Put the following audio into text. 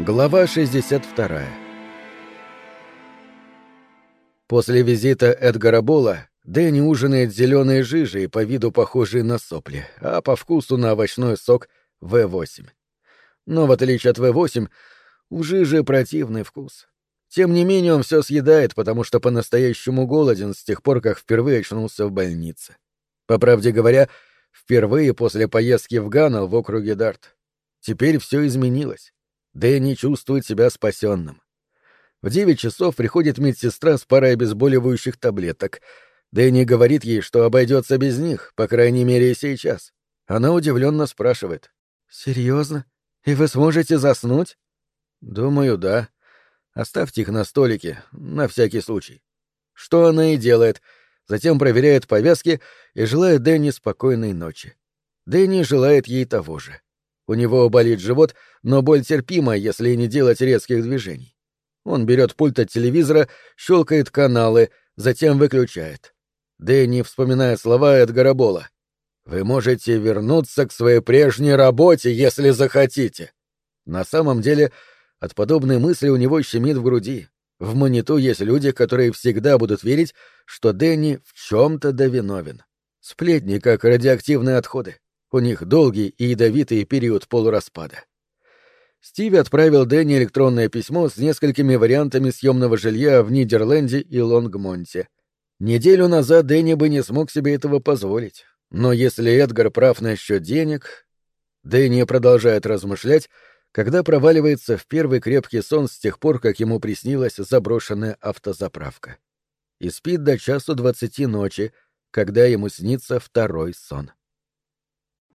Глава 62 После визита Эдгара Бола Дэнни ужинает зеленой жижей, по виду похожей на сопли, а по вкусу на овощной сок В8. Но в отличие от В8, у жижи противный вкус. Тем не менее он все съедает, потому что по-настоящему голоден с тех пор, как впервые очнулся в больнице. По правде говоря, впервые после поездки в Ганнелл в округе Дарт. Теперь все изменилось. Дэнни чувствует себя спасенным. В девять часов приходит медсестра с парой обезболивающих таблеток. Дэнни говорит ей, что обойдется без них, по крайней мере, сейчас. Она удивленно спрашивает. «Серьезно? И вы сможете заснуть?» «Думаю, да. Оставьте их на столике, на всякий случай». Что она и делает. Затем проверяет повязки и желает Дэнни спокойной ночи. Дэнни желает ей того же. У него болит живот, но боль терпима, если не делать резких движений. Он берет пульт от телевизора, щелкает каналы, затем выключает. Дэнни вспоминает слова Эдгара Бола. «Вы можете вернуться к своей прежней работе, если захотите». На самом деле, от подобной мысли у него щемит в груди. В Маниту есть люди, которые всегда будут верить, что Дэнни в чем-то довиновен. Сплетни, как радиоактивные отходы. У них долгий и ядовитый период полураспада. Стиви отправил Дэнни электронное письмо с несколькими вариантами съемного жилья в Нидерленде и Лонгмонте. Неделю назад Дэнни бы не смог себе этого позволить. Но если Эдгар прав насчет денег... Дэнни продолжает размышлять, когда проваливается в первый крепкий сон с тех пор, как ему приснилась заброшенная автозаправка. И спит до часу двадцати ночи, когда ему снится второй сон.